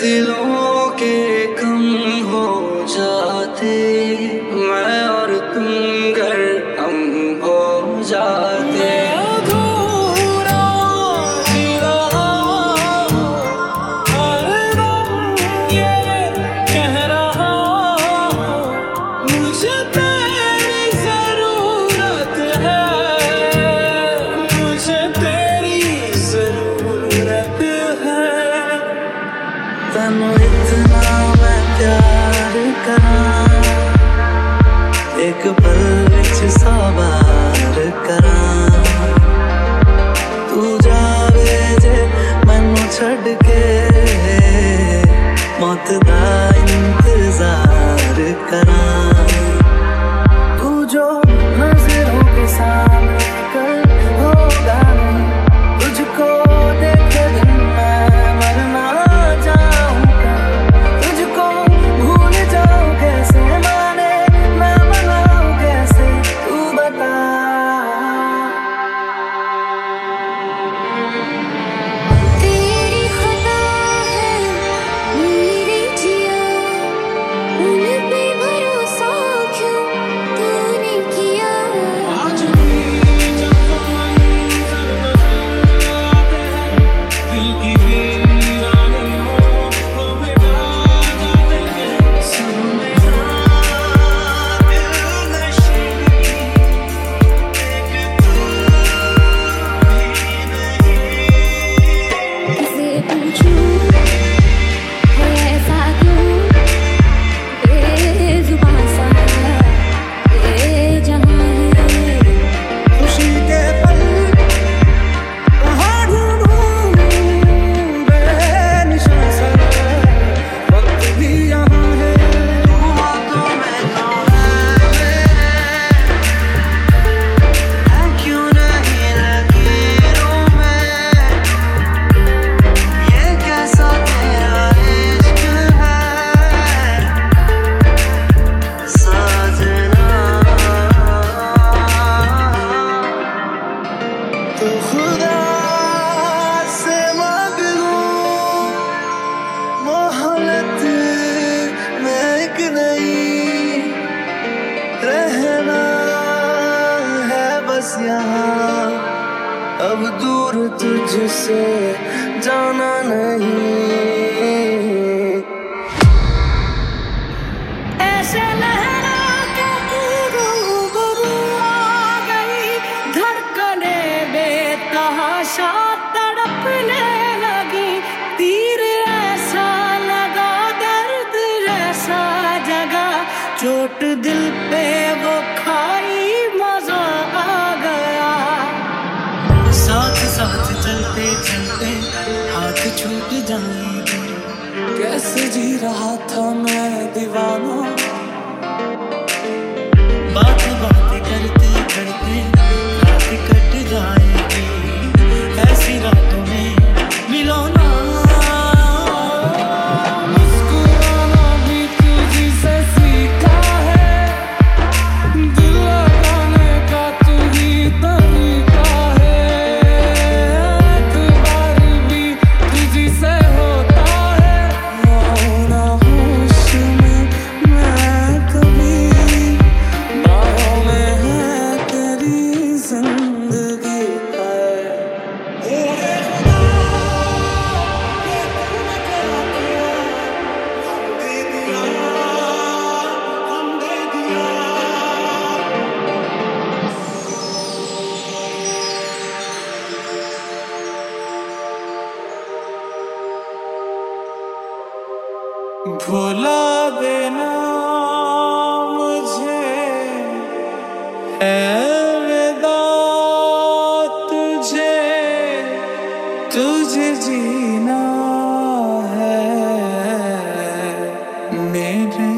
दिलों के कम हो जाते मैं और तुम पल विच सवार करा। तू इंतज़ार करा। तू जो नज़रों के सामने कल होगा यहाँ अब दूर तुझसे जाना नहीं। ऐसे धड़कने बेतहाशा तड़पने लगी। तीर ऐसा लगा, दर्द ऐसा जगा। चोट दिल पे वो चलते चलते हाथ छूट जाएँगे। कैसे जी रहा था मैं दीवाना? भुला देना मुझे अलविदा तुझे तुझे जीना है मेरे